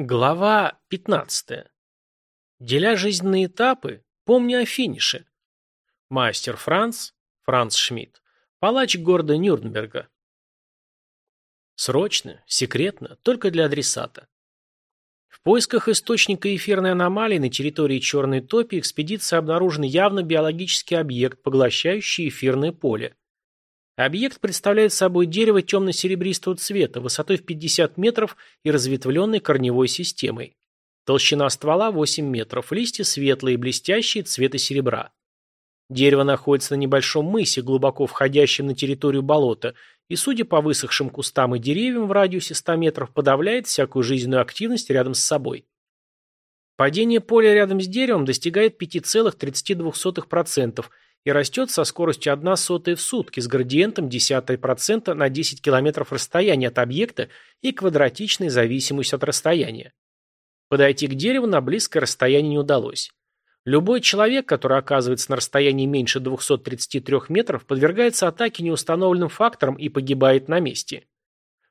Глава 15. Деля жизненные этапы, помни о финише. Мастер Франц, Франц Шмидт, палач города Нюрнберга. Срочно, секретно, только для адресата. В поисках источника эфирной аномалии на территории Черной Топи экспедиции обнаружен явно биологический объект, поглощающий эфирное поле. Объект представляет собой дерево темно-серебристого цвета, высотой в 50 метров и разветвленной корневой системой. Толщина ствола 8 метров, листья светлые, блестящие, цвета серебра. Дерево находится на небольшом мысе, глубоко входящем на территорию болота, и, судя по высохшим кустам и деревьям в радиусе 100 метров, подавляет всякую жизненную активность рядом с собой. Падение поля рядом с деревом достигает 5,32% и растет со скоростью 1 сотая в сутки с градиентом десятой процента на 10 км расстояния от объекта и квадратичной зависимостью от расстояния. Подойти к дереву на близкое расстояние не удалось. Любой человек, который оказывается на расстоянии меньше 233 метров, подвергается атаке неустановленным фактором и погибает на месте.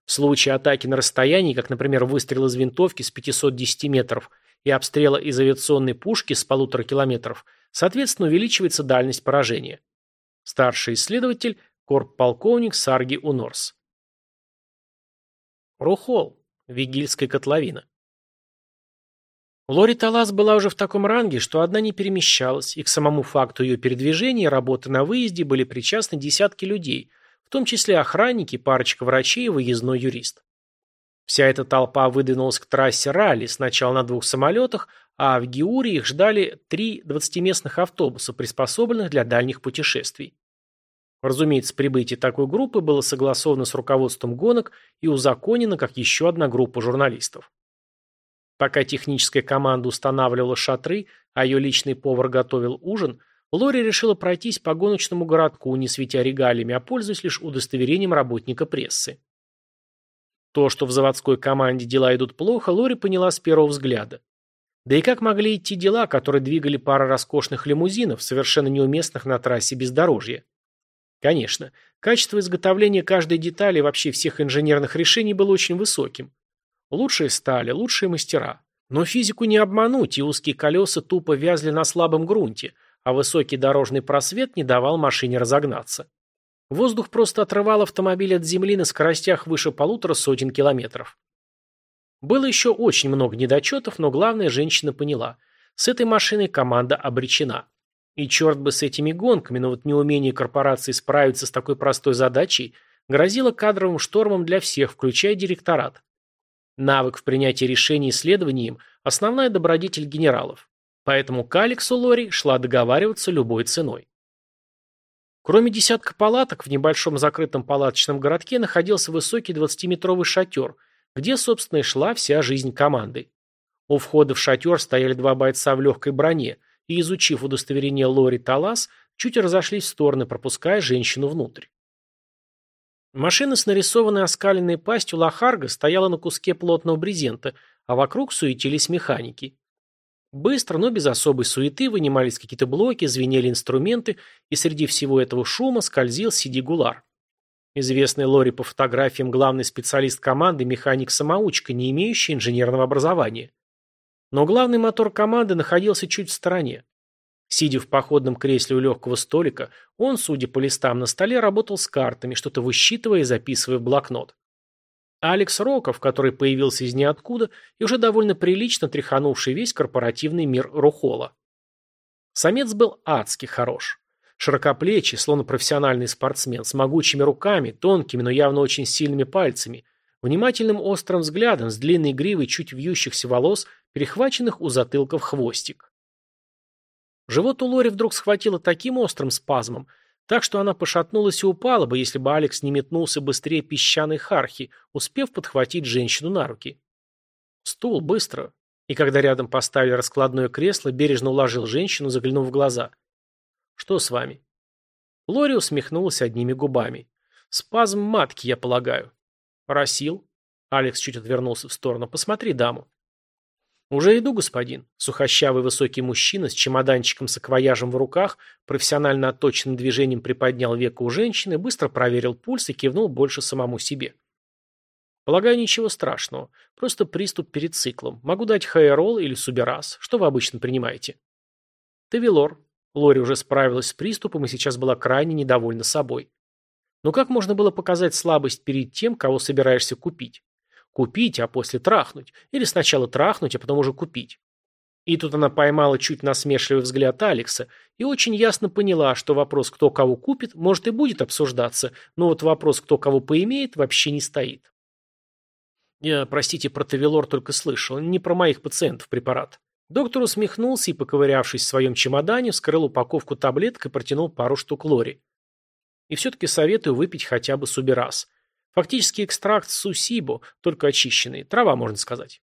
В случае атаки на расстоянии, как, например, выстрел из винтовки с 510 метров и обстрела из авиационной пушки с полутора километров – Соответственно, увеличивается дальность поражения. Старший исследователь – корп-полковник Сарги Унорс. Рухол. Вигильская котловина. Лори Талас была уже в таком ранге, что одна не перемещалась, и к самому факту ее передвижения и работы на выезде были причастны десятки людей, в том числе охранники, парочка врачей и выездной юрист. Вся эта толпа выдвинулась к трассе ралли сначала на двух самолетах, а в Геуре их ждали три двадцатиместных автобуса, приспособленных для дальних путешествий. Разумеется, прибытие такой группы было согласовано с руководством гонок и узаконено как еще одна группа журналистов. Пока техническая команда устанавливала шатры, а ее личный повар готовил ужин, Лори решила пройтись по гоночному городку, не светя регалиями, а пользуясь лишь удостоверением работника прессы. То, что в заводской команде дела идут плохо, Лори поняла с первого взгляда. Да и как могли идти дела, которые двигали пара роскошных лимузинов, совершенно неуместных на трассе бездорожья? Конечно, качество изготовления каждой детали и вообще всех инженерных решений было очень высоким. Лучшие стали, лучшие мастера. Но физику не обмануть, и узкие колеса тупо вязли на слабом грунте, а высокий дорожный просвет не давал машине разогнаться. Воздух просто отрывал автомобиль от земли на скоростях выше полутора сотен километров. Было еще очень много недочетов, но главное женщина поняла. С этой машиной команда обречена. И черт бы с этими гонками, но вот неумение корпорации справиться с такой простой задачей грозило кадровым штормом для всех, включая директорат. Навык в принятии решений и исследований им – основная добродетель генералов. Поэтому к Алексу Лори шла договариваться любой ценой. Кроме десятка палаток, в небольшом закрытом палаточном городке находился высокий 20-метровый шатер – где, собственно, и шла вся жизнь команды. У входа в шатер стояли два бойца в легкой броне, и, изучив удостоверение Лори Талас, чуть разошлись в стороны, пропуская женщину внутрь. Машина с нарисованной оскаленной пастью Лохарга стояла на куске плотного брезента, а вокруг суетились механики. Быстро, но без особой суеты вынимались какие-то блоки, звенели инструменты, и среди всего этого шума скользил Сиди Гулар. Известный Лори по фотографиям главный специалист команды механик-самоучка, не имеющий инженерного образования. Но главный мотор команды находился чуть в стороне. Сидя в походном кресле у легкого столика, он, судя по листам на столе, работал с картами, что-то высчитывая и записывая в блокнот. Алекс Роков, который появился из ниоткуда и уже довольно прилично тряханувший весь корпоративный мир Рухола. Самец был адски хорош. Широкоплечий, словно профессиональный спортсмен, с могучими руками, тонкими, но явно очень сильными пальцами, внимательным острым взглядом, с длинной гривой чуть вьющихся волос, перехваченных у затылка в хвостик. Живот у Лори вдруг схватило таким острым спазмом, так что она пошатнулась и упала бы, если бы Алекс не метнулся быстрее песчаной хархи, успев подхватить женщину на руки. Стул, быстро. И когда рядом поставили раскладное кресло, бережно уложил женщину, заглянув в глаза – что с вами? Лори усмехнулась одними губами. Спазм матки, я полагаю. Просил. Алекс чуть отвернулся в сторону. Посмотри даму. «Уже иду, господин». Сухощавый высокий мужчина с чемоданчиком с акваяжем в руках, профессионально отточенным движением приподнял веко у женщины, быстро проверил пульс и кивнул больше самому себе. Полагаю, ничего страшного. Просто приступ перед циклом. Могу дать хайрол или субераз. Что вы обычно принимаете? Тавилор. Лори уже справилась с приступом и сейчас была крайне недовольна собой. Но как можно было показать слабость перед тем, кого собираешься купить? Купить, а после трахнуть. Или сначала трахнуть, а потом уже купить. И тут она поймала чуть насмешливый взгляд Алекса и очень ясно поняла, что вопрос, кто кого купит, может и будет обсуждаться, но вот вопрос, кто кого поимеет, вообще не стоит. Я, простите, про Тавилор только слышал, не про моих пациентов препарат. Доктор усмехнулся и, поковырявшись в своем чемодане, вскрыл упаковку таблеток и протянул пару штук Лори. И все-таки советую выпить хотя бы суберас. Фактически экстракт сусибо, только очищенный. Трава, можно сказать.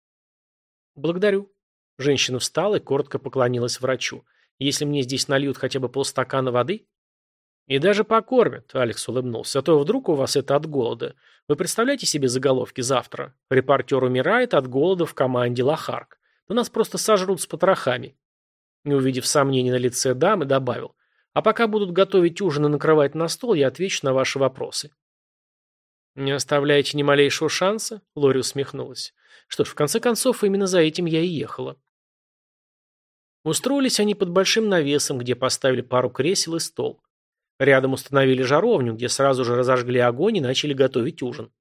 Благодарю. Женщина встала и коротко поклонилась врачу. «Если мне здесь нальют хотя бы полстакана воды?» «И даже покормят», — Алекс улыбнулся. «А то вдруг у вас это от голода. Вы представляете себе заголовки завтра? Репортер умирает от голода в команде Лохарк. Да нас просто сожрут с потрохами». Не увидев сомнений на лице дамы, добавил. «А пока будут готовить ужин и накрывать на стол, я отвечу на ваши вопросы». «Не оставляете ни малейшего шанса?» — Лори усмехнулась. «Что ж, в конце концов, именно за этим я и ехала». Устроились они под большим навесом, где поставили пару кресел и стол. Рядом установили жаровню, где сразу же разожгли огонь и начали готовить ужин.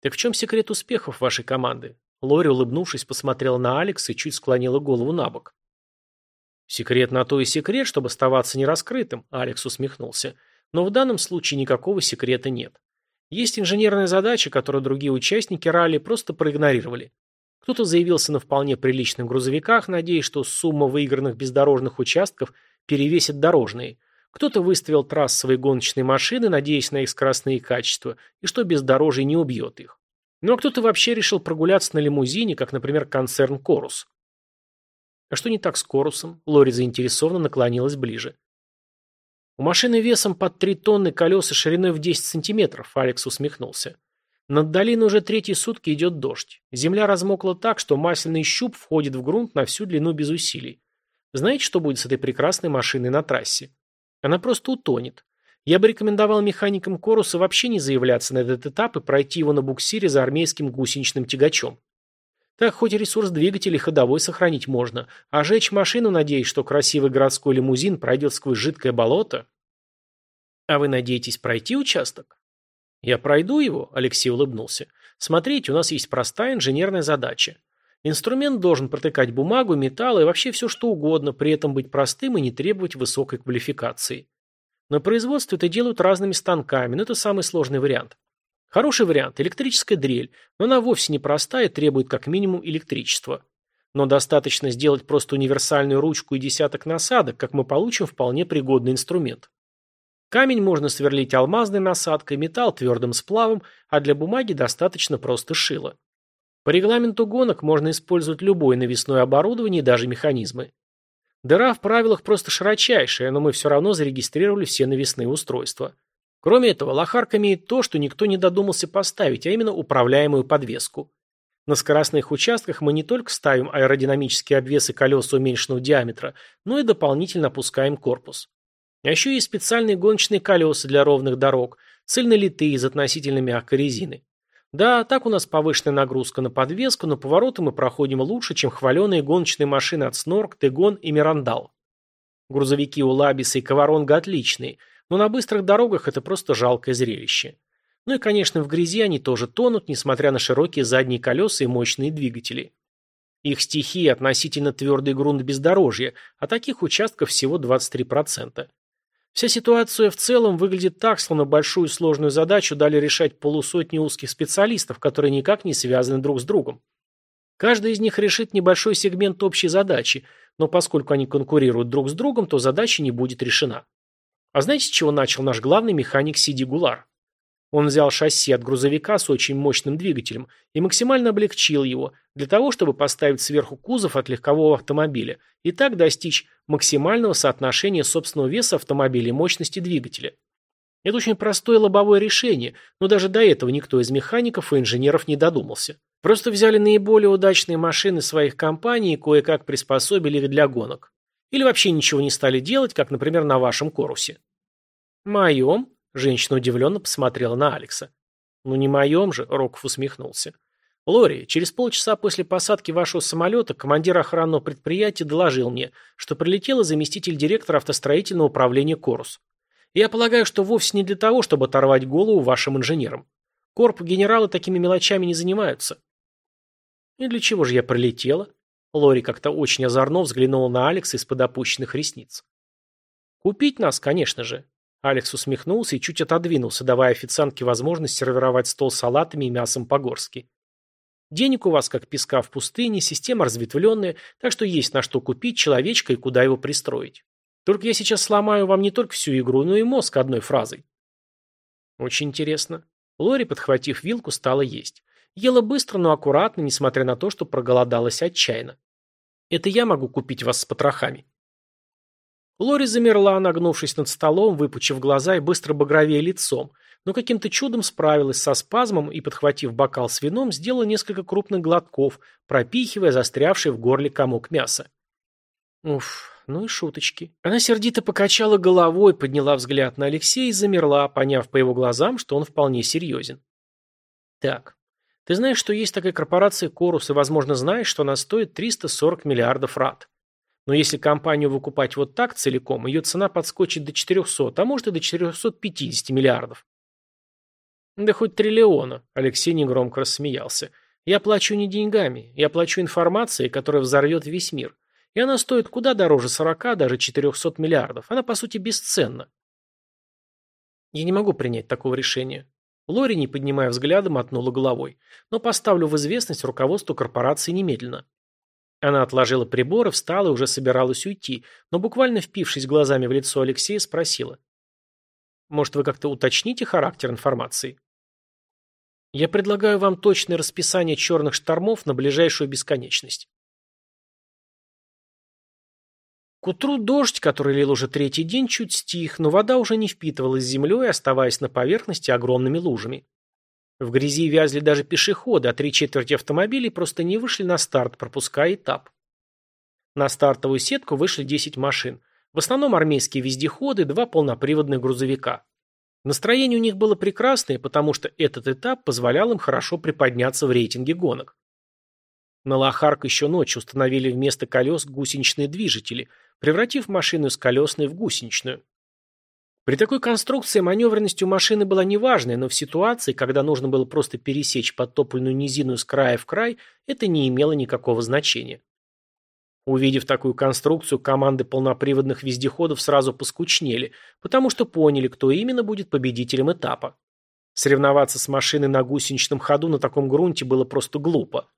«Так в чем секрет успехов вашей команды?» Лори, улыбнувшись, посмотрела на Алекса и чуть склонила голову на бок. «Секрет на то и секрет, чтобы оставаться нераскрытым», — Алекс усмехнулся. «Но в данном случае никакого секрета нет. Есть инженерная задача, которую другие участники ралли просто проигнорировали. Кто-то заявился на вполне приличных грузовиках, надеясь, что сумма выигранных бездорожных участков перевесит дорожные. Кто-то выставил трассовые гоночные машины, надеясь на их скоростные качества, и что бездорожье не убьет их. Ну а кто-то вообще решил прогуляться на лимузине, как, например, концерн «Корус». А что не так с «Корусом»? Лори заинтересованно наклонилась ближе. У машины весом под три тонны колеса шириной в 10 сантиметров, Алекс усмехнулся. Над долиной уже третьи сутки идет дождь. Земля размокла так, что масляный щуп входит в грунт на всю длину без усилий. Знаете, что будет с этой прекрасной машиной на трассе? Она просто утонет. Я бы рекомендовал механикам Коруса вообще не заявляться на этот этап и пройти его на буксире за армейским гусеничным тягачом. Так хоть ресурс двигателя ходовой сохранить можно, а жечь машину, надеясь, что красивый городской лимузин пройдет сквозь жидкое болото? А вы надеетесь пройти участок? «Я пройду его», – Алексей улыбнулся. «Смотрите, у нас есть простая инженерная задача. Инструмент должен протыкать бумагу, металл и вообще все что угодно, при этом быть простым и не требовать высокой квалификации. На производстве это делают разными станками, но это самый сложный вариант. Хороший вариант – электрическая дрель, но она вовсе не простая и требует как минимум электричества. Но достаточно сделать просто универсальную ручку и десяток насадок, как мы получим вполне пригодный инструмент. Камень можно сверлить алмазной насадкой, металл твердым сплавом, а для бумаги достаточно просто шила. По регламенту гонок можно использовать любое навесное оборудование даже механизмы. Дыра в правилах просто широчайшая, но мы все равно зарегистрировали все навесные устройства. Кроме этого, лохарк имеет то, что никто не додумался поставить, а именно управляемую подвеску. На скоростных участках мы не только ставим аэродинамические обвесы колеса уменьшенного диаметра, но и дополнительно опускаем корпус. А еще есть специальные гоночные колеса для ровных дорог, цельнолитые из относительно мягкой резины. Да, так у нас повышенная нагрузка на подвеску, но повороты мы проходим лучше, чем хваленые гоночные машины от Снорк, Тегон и Мирандал. Грузовики у Лабиса и Каваронга отличные, но на быстрых дорогах это просто жалкое зрелище. Ну и, конечно, в грязи они тоже тонут, несмотря на широкие задние колеса и мощные двигатели. Их стихия относительно твердый грунт бездорожья, а таких участков всего 23%. Вся ситуация в целом выглядит так, словно большую сложную задачу дали решать полусотни узких специалистов, которые никак не связаны друг с другом. Каждый из них решит небольшой сегмент общей задачи, но поскольку они конкурируют друг с другом, то задача не будет решена. А знаете, с чего начал наш главный механик Сиди Гулар? Он взял шасси от грузовика с очень мощным двигателем и максимально облегчил его, для того, чтобы поставить сверху кузов от легкового автомобиля и так достичь максимального соотношения собственного веса автомобиля и мощности двигателя. Это очень простое лобовое решение, но даже до этого никто из механиков и инженеров не додумался. Просто взяли наиболее удачные машины своих компаний и кое-как приспособили их для гонок. Или вообще ничего не стали делать, как, например, на вашем корусе. «Моем?» – женщина удивленно посмотрела на Алекса. «Ну не моем же», — Роков усмехнулся. «Лори, через полчаса после посадки вашего самолета командир охранного предприятия доложил мне, что прилетела заместитель директора автостроительного управления «Корус». Я полагаю, что вовсе не для того, чтобы оторвать голову вашим инженерам. Корп генералы такими мелочами не занимаются». «И для чего же я прилетела?» Лори как-то очень озорно взглянула на Алекса из-под опущенных ресниц. «Купить нас, конечно же». Алекс усмехнулся и чуть отодвинулся, давая официантке возможность сервировать стол салатами и мясом по-горски. Денег у вас как песка в пустыне, система разветвленная, так что есть на что купить человечка и куда его пристроить. Только я сейчас сломаю вам не только всю игру, но и мозг одной фразой. Очень интересно. Лори, подхватив вилку, стала есть. Ела быстро, но аккуратно, несмотря на то, что проголодалась отчаянно. Это я могу купить вас с потрохами. Лори замерла, нагнувшись над столом, выпучив глаза и быстро багровее лицом, но каким-то чудом справилась со спазмом и, подхватив бокал с вином, сделала несколько крупных глотков, пропихивая застрявший в горле комок мяса. Уф, ну и шуточки. Она сердито покачала головой, подняла взгляд на Алексея и замерла, поняв по его глазам, что он вполне серьезен. Так, ты знаешь, что есть такая корпорация Корус, и, возможно, знаешь, что она стоит 340 миллиардов рат. Но если компанию выкупать вот так целиком, ее цена подскочит до 400, а может и до 450 миллиардов. Да хоть триллиона, Алексей негромко рассмеялся. Я плачу не деньгами, я плачу информацией, которая взорвет весь мир. И она стоит куда дороже 40, даже 400 миллиардов. Она, по сути, бесценна. Я не могу принять такого решения. Лори, не поднимая взгляда, мотнула головой. Но поставлю в известность руководству корпорации немедленно. Она отложила приборы, встала и уже собиралась уйти, но буквально впившись глазами в лицо Алексея, спросила. «Может, вы как-то уточните характер информации?» «Я предлагаю вам точное расписание черных штормов на ближайшую бесконечность». К утру дождь, который лил уже третий день, чуть стих, но вода уже не впитывалась землей, оставаясь на поверхности огромными лужами. В грязи вязли даже пешеходы, а три четверти автомобилей просто не вышли на старт, пропуская этап. На стартовую сетку вышли 10 машин. В основном армейские вездеходы, два полноприводных грузовика. Настроение у них было прекрасное, потому что этот этап позволял им хорошо приподняться в рейтинге гонок. На Лохарк еще ночью установили вместо колес гусеничные движители, превратив машину из колесной в гусеничную. При такой конструкции маневренность у машины была неважная, но в ситуации, когда нужно было просто пересечь подтопленную низину с края в край, это не имело никакого значения. Увидев такую конструкцию, команды полноприводных вездеходов сразу поскучнели, потому что поняли, кто именно будет победителем этапа. Соревноваться с машиной на гусеничном ходу на таком грунте было просто глупо.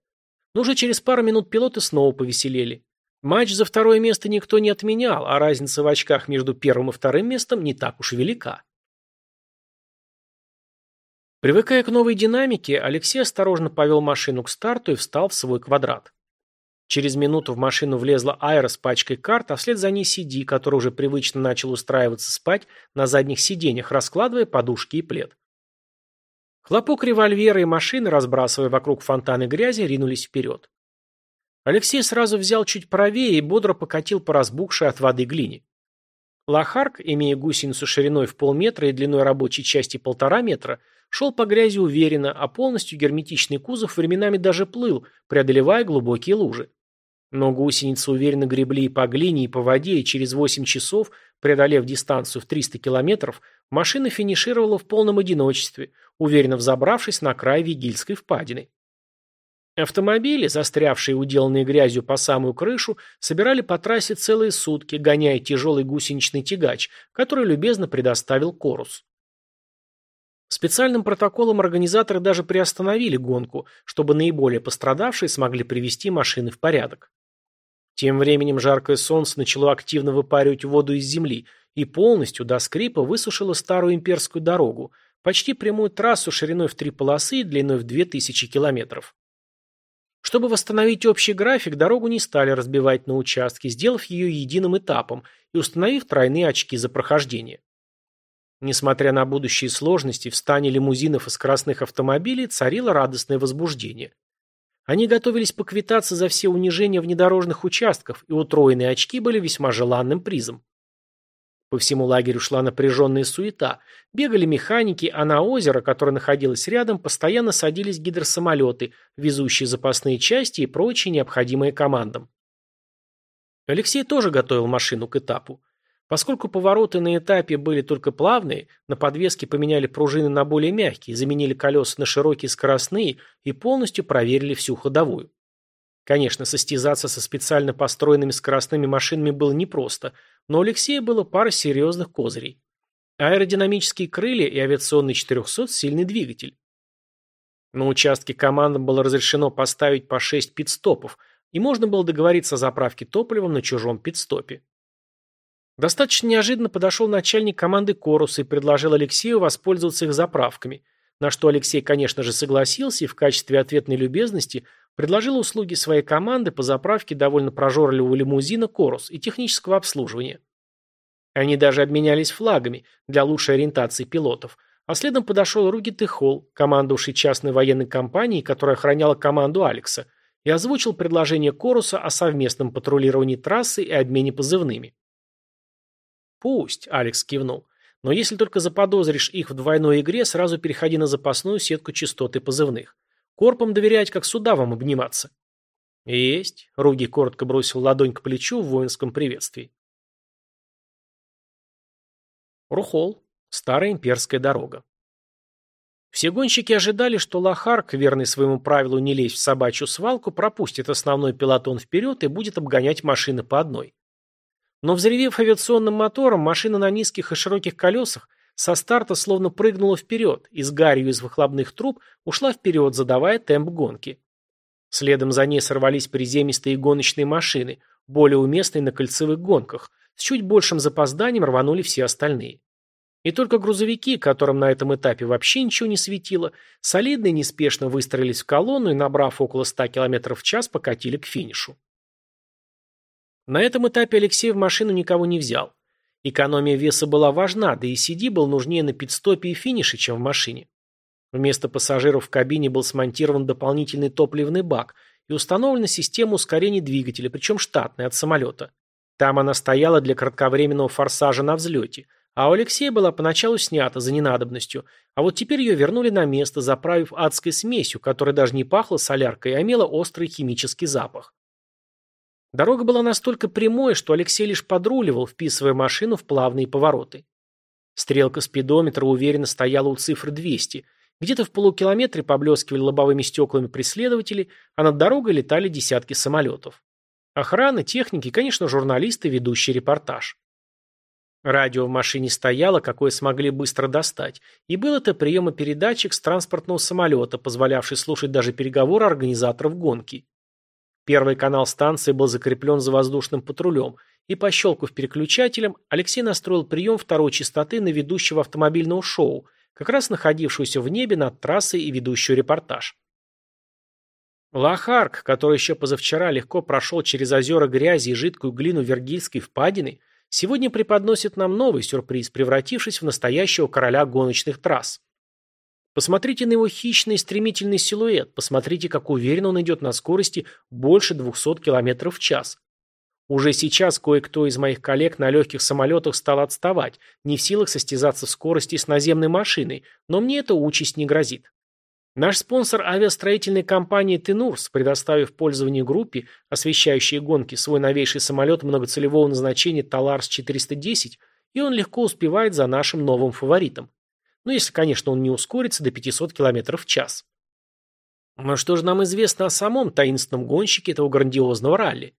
Но уже через пару минут пилоты снова повеселели. Матч за второе место никто не отменял, а разница в очках между первым и вторым местом не так уж велика. Привыкая к новой динамике, Алексей осторожно повел машину к старту и встал в свой квадрат. Через минуту в машину влезла Айра с пачкой карт, а вслед за ней Сиди, который уже привычно начал устраиваться спать на задних сиденьях, раскладывая подушки и плед. Хлопок револьвера и машины, разбрасывая вокруг фонтаны грязи, ринулись вперед. Алексей сразу взял чуть правее и бодро покатил по разбухшей от воды глине. Лохарк, имея гусеницу шириной в полметра и длиной рабочей части полтора метра, шел по грязи уверенно, а полностью герметичный кузов временами даже плыл, преодолевая глубокие лужи. Но гусеницы уверенно гребли и по глине, и по воде, и через 8 часов, преодолев дистанцию в 300 километров, машина финишировала в полном одиночестве, уверенно взобравшись на край Вигильской впадины. Автомобили, застрявшие и уделанные грязью по самую крышу, собирали по трассе целые сутки, гоняя тяжелый гусеничный тягач, который любезно предоставил Корус. Специальным протоколом организаторы даже приостановили гонку, чтобы наиболее пострадавшие смогли привести машины в порядок. Тем временем жаркое солнце начало активно выпаривать воду из земли и полностью до скрипа высушило старую имперскую дорогу, почти прямую трассу шириной в три полосы и длиной в 2000 километров. Чтобы восстановить общий график, дорогу не стали разбивать на участки, сделав ее единым этапом и установив тройные очки за прохождение. Несмотря на будущие сложности, в стане лимузинов и скоростных автомобилей царило радостное возбуждение. Они готовились поквитаться за все унижения внедорожных участков, и утроенные очки были весьма желанным призом. По всему лагерю шла напряженная суета. Бегали механики, а на озеро, которое находилось рядом, постоянно садились гидросамолеты, везущие запасные части и прочие необходимые командам. Алексей тоже готовил машину к этапу. Поскольку повороты на этапе были только плавные, на подвеске поменяли пружины на более мягкие, заменили колеса на широкие скоростные и полностью проверили всю ходовую. Конечно, состязаться со специально построенными скоростными машинами было непросто, но у Алексея было пара серьезных козырей. Аэродинамические крылья и авиационный 400 сильный двигатель. На участке командам было разрешено поставить по 6 пит-стопов, и можно было договориться о заправке топливом на чужом пит-стопе. Достаточно неожиданно подошел начальник команды Коруса и предложил Алексею воспользоваться их заправками, на что Алексей, конечно же, согласился и в качестве ответной любезности предложил услуги своей команды по заправке довольно прожорливого лимузина «Корус» и технического обслуживания. Они даже обменялись флагами для лучшей ориентации пилотов, а следом подошел Руги Техол, командовавший частной военной компанией, которая охраняла команду Алекса, и озвучил предложение Коруса о совместном патрулировании трассы и обмене позывными. «Пусть», — Алекс кивнул. «Но если только заподозришь их в двойной игре, сразу переходи на запасную сетку частоты позывных. Корпом доверять, как судавам обниматься». «Есть», — Руги коротко бросил ладонь к плечу в воинском приветствии. Рухол. Старая имперская дорога. Все гонщики ожидали, что Лохарк, верный своему правилу не лезть в собачью свалку, пропустит основной пилотон вперед и будет обгонять машины по одной. Но взревев авиационным мотором, машина на низких и широких колесах со старта словно прыгнула вперед и с гарью из выхлопных труб ушла вперед, задавая темп гонки. Следом за ней сорвались приземистые гоночные машины, более уместные на кольцевых гонках, с чуть большим запозданием рванули все остальные. И только грузовики, которым на этом этапе вообще ничего не светило, солидно и неспешно выстроились в колонну и, набрав около 100 км в час, покатили к финишу. На этом этапе Алексей в машину никого не взял. Экономия веса была важна, да и CD был нужнее на пидстопе и финише, чем в машине. Вместо пассажиров в кабине был смонтирован дополнительный топливный бак и установлена система ускорения двигателя, причем штатная, от самолета. Там она стояла для кратковременного форсажа на взлете, а у Алексея была поначалу снята за ненадобностью, а вот теперь ее вернули на место, заправив адской смесью, которая даже не пахла соляркой, а имела острый химический запах. Дорога была настолько прямой, что Алексей лишь подруливал, вписывая машину в плавные повороты. Стрелка спидометра уверенно стояла у цифры 200. Где-то в полукилометре поблескивали лобовыми стеклами преследователи, а над дорогой летали десятки самолетов. Охрана, техники, конечно, журналисты, ведущие репортаж. Радио в машине стояло, какое смогли быстро достать, и был это приемопередатчик с транспортного самолета, позволявший слушать даже переговоры организаторов гонки. Первый канал станции был закреплен за воздушным патрулем, и, пощелкав переключателем, Алексей настроил прием второй частоты на ведущего автомобильного шоу, как раз находившегося в небе над трассой и ведущую репортаж. Лохарк, который еще позавчера легко прошел через озера грязи и жидкую глину Вергильской впадины, сегодня преподносит нам новый сюрприз, превратившись в настоящего короля гоночных трасс. Посмотрите на его хищный стремительный силуэт, посмотрите, как уверенно он идет на скорости больше 200 км в час. Уже сейчас кое-кто из моих коллег на легких самолетах стал отставать, не в силах состязаться в скорости с наземной машиной, но мне эта участь не грозит. Наш спонсор авиастроительной компании «Тенурс», предоставив пользование группе, освещающей гонки, свой новейший самолет многоцелевого назначения «Таларс-410», и он легко успевает за нашим новым фаворитом. Ну, если, конечно, он не ускорится до 500 км в час. Но что же нам известно о самом таинственном гонщике этого грандиозного ралли?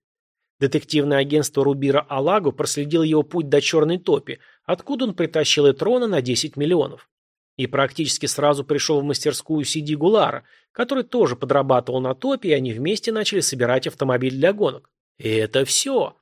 Детективное агентство Рубира Алаго проследило его путь до Черной Топи, откуда он притащил Этрона на 10 миллионов. И практически сразу пришел в мастерскую Сиди Гулара, который тоже подрабатывал на топе, и они вместе начали собирать автомобиль для гонок. И это все.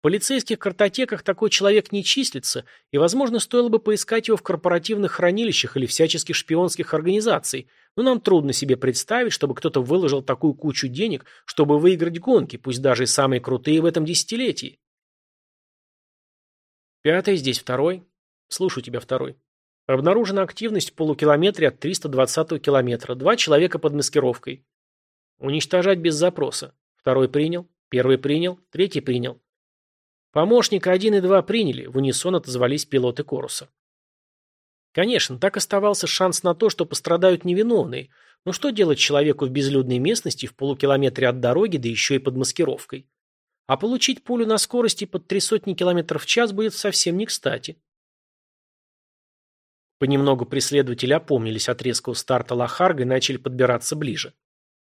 В полицейских картотеках такой человек не числится, и, возможно, стоило бы поискать его в корпоративных хранилищах или всяческих шпионских организаций, но нам трудно себе представить, чтобы кто-то выложил такую кучу денег, чтобы выиграть гонки, пусть даже и самые крутые в этом десятилетии. Пятый, здесь второй. Слушаю тебя, второй. Обнаружена активность в полукилометре от 320 километра. Два человека под маскировкой. Уничтожать без запроса. Второй принял. Первый принял. Третий принял. Помощника один и два приняли, в унисон отозвались пилоты Коруса. Конечно, так оставался шанс на то, что пострадают невиновные, но что делать человеку в безлюдной местности в полукилометре от дороги, да еще и под маскировкой? А получить пулю на скорости под три сотни километров в час будет совсем не кстати. Понемногу преследователи опомнились от резкого старта Лохарга и начали подбираться ближе.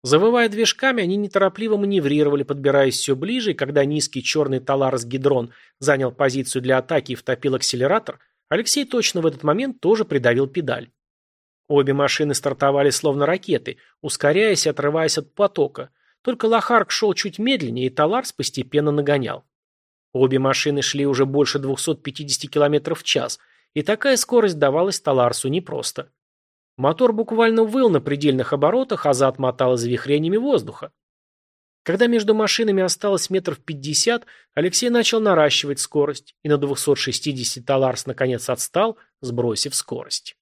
Завывая движками, они неторопливо маневрировали, подбираясь все ближе, и когда низкий черный Таларс Гидрон занял позицию для атаки и втопил акселератор, Алексей точно в этот момент тоже придавил педаль. Обе машины стартовали словно ракеты, ускоряясь и отрываясь от потока. Только Лохарк шел чуть медленнее, и Таларс постепенно нагонял. Обе машины шли уже больше 250 км в час – и такая скорость давалась Таларсу непросто. Мотор буквально выл на предельных оборотах, а зад мотал завихрениями воздуха. Когда между машинами осталось метров пятьдесят, Алексей начал наращивать скорость, и на 260 Таларс наконец отстал, сбросив скорость.